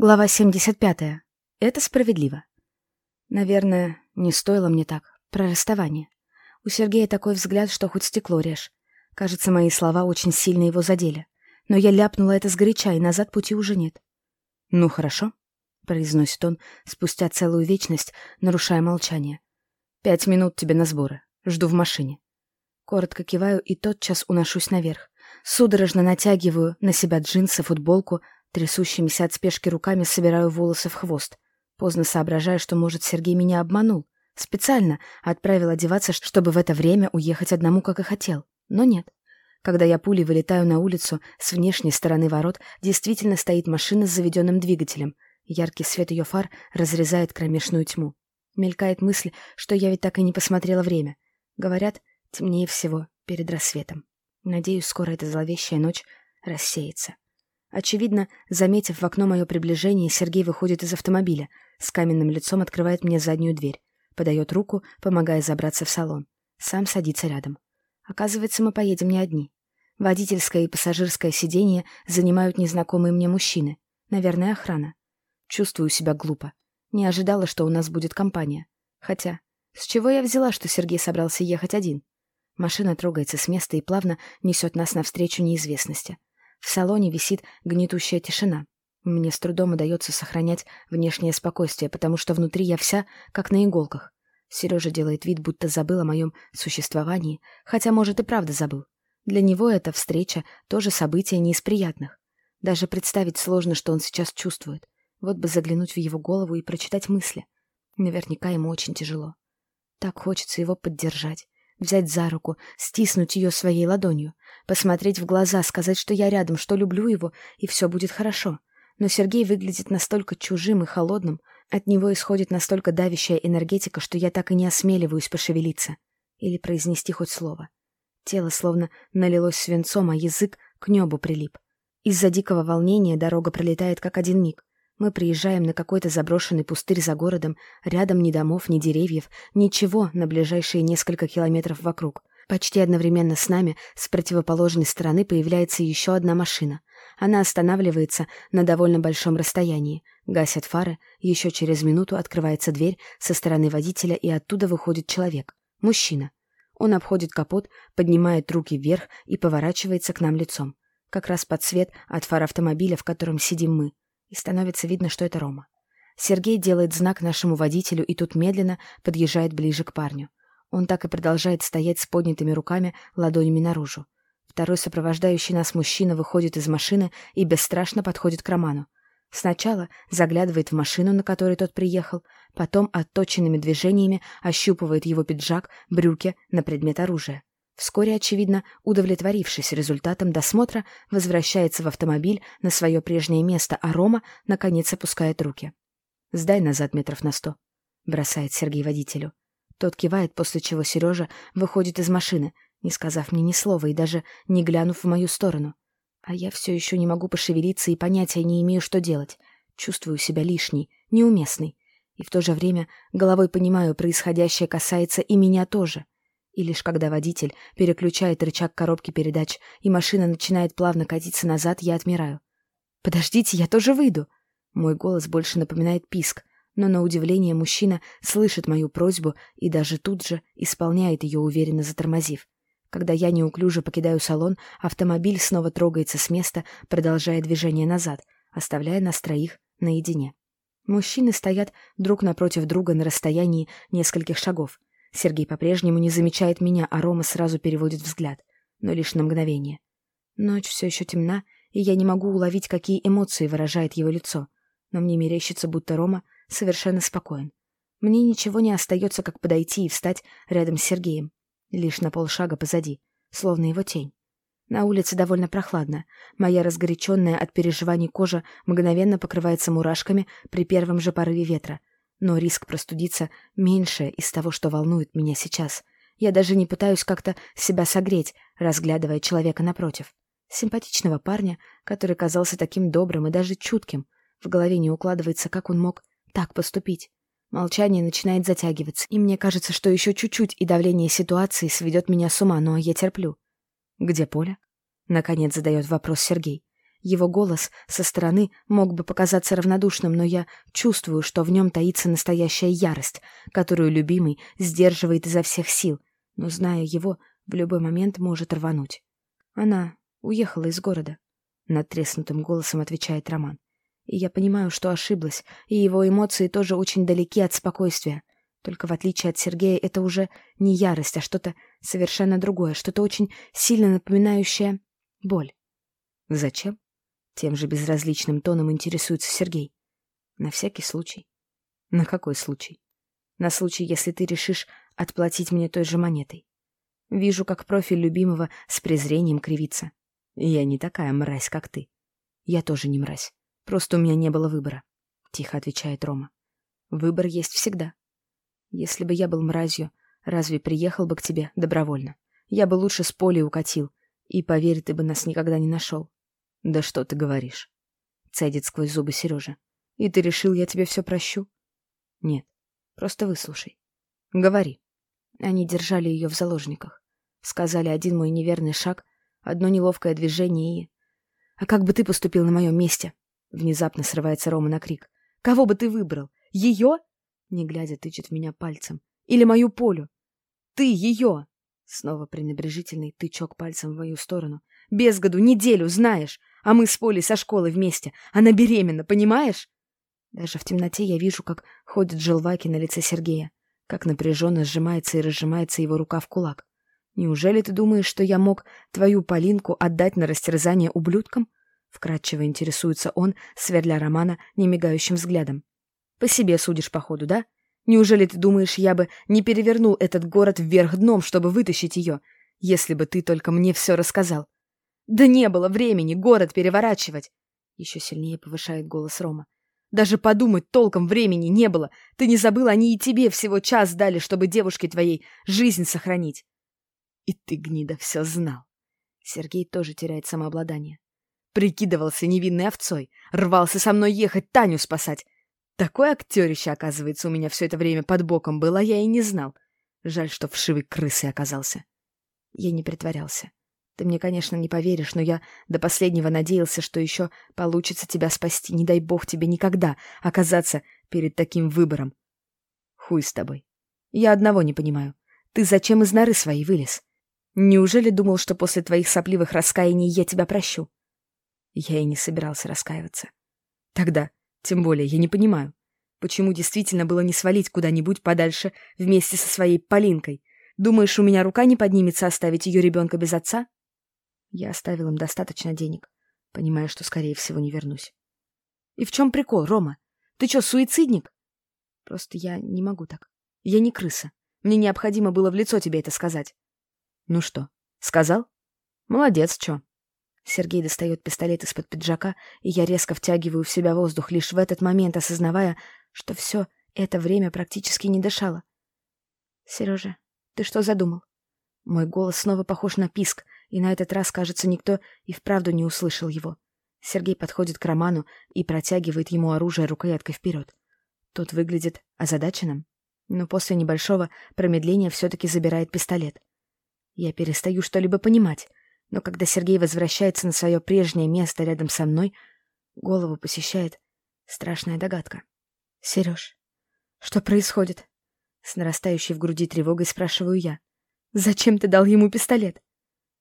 Глава 75. Это справедливо. Наверное, не стоило мне так. Про расставание. У Сергея такой взгляд, что хоть стекло режь. Кажется, мои слова очень сильно его задели. Но я ляпнула это сгоряча, и назад пути уже нет. «Ну, хорошо», — произносит он спустя целую вечность, нарушая молчание. «Пять минут тебе на сборы. Жду в машине». Коротко киваю и тотчас уношусь наверх. Судорожно натягиваю на себя джинсы, футболку, Трясущимися от спешки руками собираю волосы в хвост. Поздно соображаю, что, может, Сергей меня обманул. Специально отправил одеваться, чтобы в это время уехать одному, как и хотел. Но нет. Когда я пулей вылетаю на улицу, с внешней стороны ворот действительно стоит машина с заведенным двигателем. Яркий свет ее фар разрезает кромешную тьму. Мелькает мысль, что я ведь так и не посмотрела время. Говорят, темнее всего перед рассветом. Надеюсь, скоро эта зловещая ночь рассеется. Очевидно, заметив в окно мое приближение, Сергей выходит из автомобиля, с каменным лицом открывает мне заднюю дверь, подает руку, помогая забраться в салон. Сам садится рядом. Оказывается, мы поедем не одни. Водительское и пассажирское сиденье занимают незнакомые мне мужчины. Наверное, охрана. Чувствую себя глупо. Не ожидала, что у нас будет компания. Хотя, с чего я взяла, что Сергей собрался ехать один? Машина трогается с места и плавно несет нас навстречу неизвестности. В салоне висит гнетущая тишина. Мне с трудом удается сохранять внешнее спокойствие, потому что внутри я вся как на иголках. Сережа делает вид, будто забыл о моем существовании, хотя, может, и правда забыл. Для него эта встреча тоже событие не из приятных. Даже представить сложно, что он сейчас чувствует. Вот бы заглянуть в его голову и прочитать мысли. Наверняка ему очень тяжело. Так хочется его поддержать взять за руку, стиснуть ее своей ладонью, посмотреть в глаза, сказать, что я рядом, что люблю его, и все будет хорошо. Но Сергей выглядит настолько чужим и холодным, от него исходит настолько давящая энергетика, что я так и не осмеливаюсь пошевелиться или произнести хоть слово. Тело словно налилось свинцом, а язык к небу прилип. Из-за дикого волнения дорога пролетает как один миг. Мы приезжаем на какой-то заброшенный пустырь за городом, рядом ни домов, ни деревьев, ничего на ближайшие несколько километров вокруг. Почти одновременно с нами с противоположной стороны появляется еще одна машина. Она останавливается на довольно большом расстоянии, гасят фары, еще через минуту открывается дверь со стороны водителя, и оттуда выходит человек. Мужчина. Он обходит капот, поднимает руки вверх и поворачивается к нам лицом. Как раз под свет от фар автомобиля, в котором сидим мы и становится видно, что это Рома. Сергей делает знак нашему водителю и тут медленно подъезжает ближе к парню. Он так и продолжает стоять с поднятыми руками, ладонями наружу. Второй сопровождающий нас мужчина выходит из машины и бесстрашно подходит к Роману. Сначала заглядывает в машину, на которой тот приехал, потом отточенными движениями ощупывает его пиджак, брюки на предмет оружия. Вскоре, очевидно, удовлетворившись результатом досмотра, возвращается в автомобиль на свое прежнее место, а Рома, наконец, опускает руки. «Сдай назад метров на сто», — бросает Сергей водителю. Тот кивает, после чего Сережа выходит из машины, не сказав мне ни слова и даже не глянув в мою сторону. А я все еще не могу пошевелиться и понятия не имею, что делать. Чувствую себя лишней, неуместной. И в то же время головой понимаю, происходящее касается и меня тоже — и лишь когда водитель переключает рычаг коробки передач, и машина начинает плавно катиться назад, я отмираю. «Подождите, я тоже выйду!» Мой голос больше напоминает писк, но на удивление мужчина слышит мою просьбу и даже тут же исполняет ее, уверенно затормозив. Когда я неуклюже покидаю салон, автомобиль снова трогается с места, продолжая движение назад, оставляя нас троих наедине. Мужчины стоят друг напротив друга на расстоянии нескольких шагов. Сергей по-прежнему не замечает меня, а Рома сразу переводит взгляд, но лишь на мгновение. Ночь все еще темна, и я не могу уловить, какие эмоции выражает его лицо, но мне мерещится, будто Рома совершенно спокоен. Мне ничего не остается, как подойти и встать рядом с Сергеем, лишь на полшага позади, словно его тень. На улице довольно прохладно. Моя разгоряченная от переживаний кожа мгновенно покрывается мурашками при первом же порыве ветра, но риск простудиться меньше из того, что волнует меня сейчас. Я даже не пытаюсь как-то себя согреть, разглядывая человека напротив. Симпатичного парня, который казался таким добрым и даже чутким. В голове не укладывается, как он мог так поступить. Молчание начинает затягиваться, и мне кажется, что еще чуть-чуть, и давление ситуации сведет меня с ума, но я терплю. «Где Поля?» — наконец задает вопрос Сергей. Его голос со стороны мог бы показаться равнодушным, но я чувствую, что в нем таится настоящая ярость, которую любимый сдерживает изо всех сил, но, зная его, в любой момент может рвануть. Она уехала из города. Над треснутым голосом отвечает Роман. И я понимаю, что ошиблась, и его эмоции тоже очень далеки от спокойствия. Только в отличие от Сергея, это уже не ярость, а что-то совершенно другое, что-то очень сильно напоминающее боль. Зачем? Тем же безразличным тоном интересуется Сергей. На всякий случай. На какой случай? На случай, если ты решишь отплатить мне той же монетой. Вижу, как профиль любимого с презрением кривится. Я не такая мразь, как ты. Я тоже не мразь. Просто у меня не было выбора, — тихо отвечает Рома. Выбор есть всегда. Если бы я был мразью, разве приехал бы к тебе добровольно? Я бы лучше с полей укатил, и, поверь, ты бы нас никогда не нашел. Да что ты говоришь? Цедит сквозь зубы Сережа. И ты решил, я тебе все прощу? Нет, просто выслушай. Говори. Они держали ее в заложниках. Сказали один мой неверный шаг, одно неловкое движение и... А как бы ты поступил на моем месте? Внезапно срывается Рома на крик. Кого бы ты выбрал? Ее? Не глядя, тычет в меня пальцем. Или мою Полю? Ты ее! Снова пренебрежительный тычок пальцем в мою сторону. Без году, неделю, знаешь. А мы с Полей со школы вместе. Она беременна, понимаешь? Даже в темноте я вижу, как ходят желваки на лице Сергея. Как напряженно сжимается и разжимается его рука в кулак. Неужели ты думаешь, что я мог твою Полинку отдать на растерзание ублюдкам? Вкратчиво интересуется он, сверля Романа немигающим взглядом. По себе судишь, походу, да? Неужели ты думаешь, я бы не перевернул этот город вверх дном, чтобы вытащить ее, если бы ты только мне все рассказал? Да не было времени город переворачивать. Еще сильнее повышает голос Рома. Даже подумать толком времени не было. Ты не забыл, они и тебе всего час дали, чтобы девушке твоей жизнь сохранить. И ты, гнида, все знал. Сергей тоже теряет самообладание. Прикидывался невинной овцой, рвался со мной ехать Таню спасать. Такое актерище, оказывается, у меня все это время под боком было, я и не знал. Жаль, что вшивый крысой оказался. Я не притворялся. Ты мне, конечно, не поверишь, но я до последнего надеялся, что еще получится тебя спасти. Не дай бог тебе никогда оказаться перед таким выбором. Хуй с тобой. Я одного не понимаю. Ты зачем из норы своей вылез? Неужели думал, что после твоих сопливых раскаяний я тебя прощу? Я и не собирался раскаиваться. Тогда тем более, я не понимаю, почему действительно было не свалить куда-нибудь подальше вместе со своей Полинкой. Думаешь, у меня рука не поднимется оставить ее ребенка без отца? Я оставил им достаточно денег, понимая, что, скорее всего, не вернусь. И в чем прикол, Рома? Ты что, суицидник? Просто я не могу так. Я не крыса. Мне необходимо было в лицо тебе это сказать. Ну что, сказал? Молодец, чё. Сергей достает пистолет из-под пиджака, и я резко втягиваю в себя воздух, лишь в этот момент осознавая, что все это время практически не дышала. «Сережа, ты что задумал?» Мой голос снова похож на писк, и на этот раз, кажется, никто и вправду не услышал его. Сергей подходит к Роману и протягивает ему оружие рукояткой вперед. Тот выглядит озадаченным, но после небольшого промедления все-таки забирает пистолет. Я перестаю что-либо понимать. Но когда Сергей возвращается на свое прежнее место рядом со мной, голову посещает страшная догадка. «Сереж, что происходит?» С нарастающей в груди тревогой спрашиваю я. «Зачем ты дал ему пистолет?»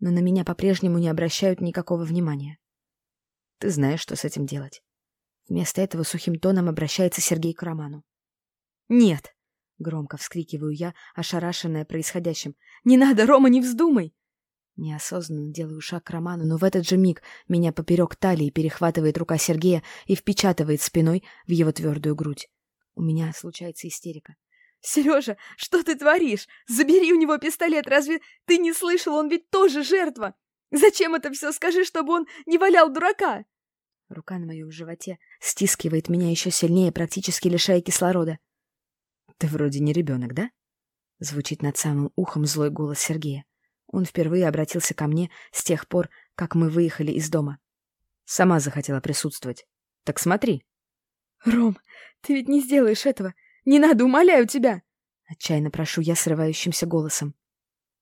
Но на меня по-прежнему не обращают никакого внимания. «Ты знаешь, что с этим делать». Вместо этого сухим тоном обращается Сергей к Роману. «Нет!» — громко вскрикиваю я, ошарашенная происходящим. «Не надо, Рома, не вздумай!» Неосознанно делаю шаг к Роману, но в этот же миг меня поперек талии перехватывает рука Сергея и впечатывает спиной в его твердую грудь. У меня случается истерика. «Сережа, что ты творишь? Забери у него пистолет, разве ты не слышал? Он ведь тоже жертва! Зачем это все? Скажи, чтобы он не валял дурака!» Рука на моем животе стискивает меня еще сильнее, практически лишая кислорода. «Ты вроде не ребенок, да?» Звучит над самым ухом злой голос Сергея. Он впервые обратился ко мне с тех пор, как мы выехали из дома. Сама захотела присутствовать. Так смотри. Ром, ты ведь не сделаешь этого. Не надо, умоляю тебя. Отчаянно прошу я срывающимся голосом.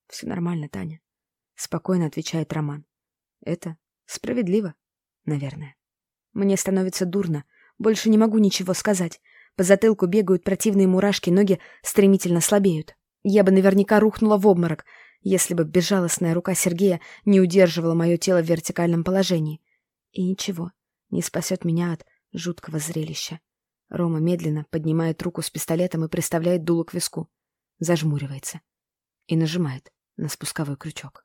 Все нормально, Таня. Спокойно отвечает Роман. Это справедливо. Наверное. Мне становится дурно. Больше не могу ничего сказать. По затылку бегают противные мурашки, ноги стремительно слабеют. Я бы наверняка рухнула в обморок, если бы безжалостная рука Сергея не удерживала мое тело в вертикальном положении. И ничего не спасет меня от жуткого зрелища. Рома медленно поднимает руку с пистолетом и приставляет дуло к виску. Зажмуривается. И нажимает на спусковой крючок.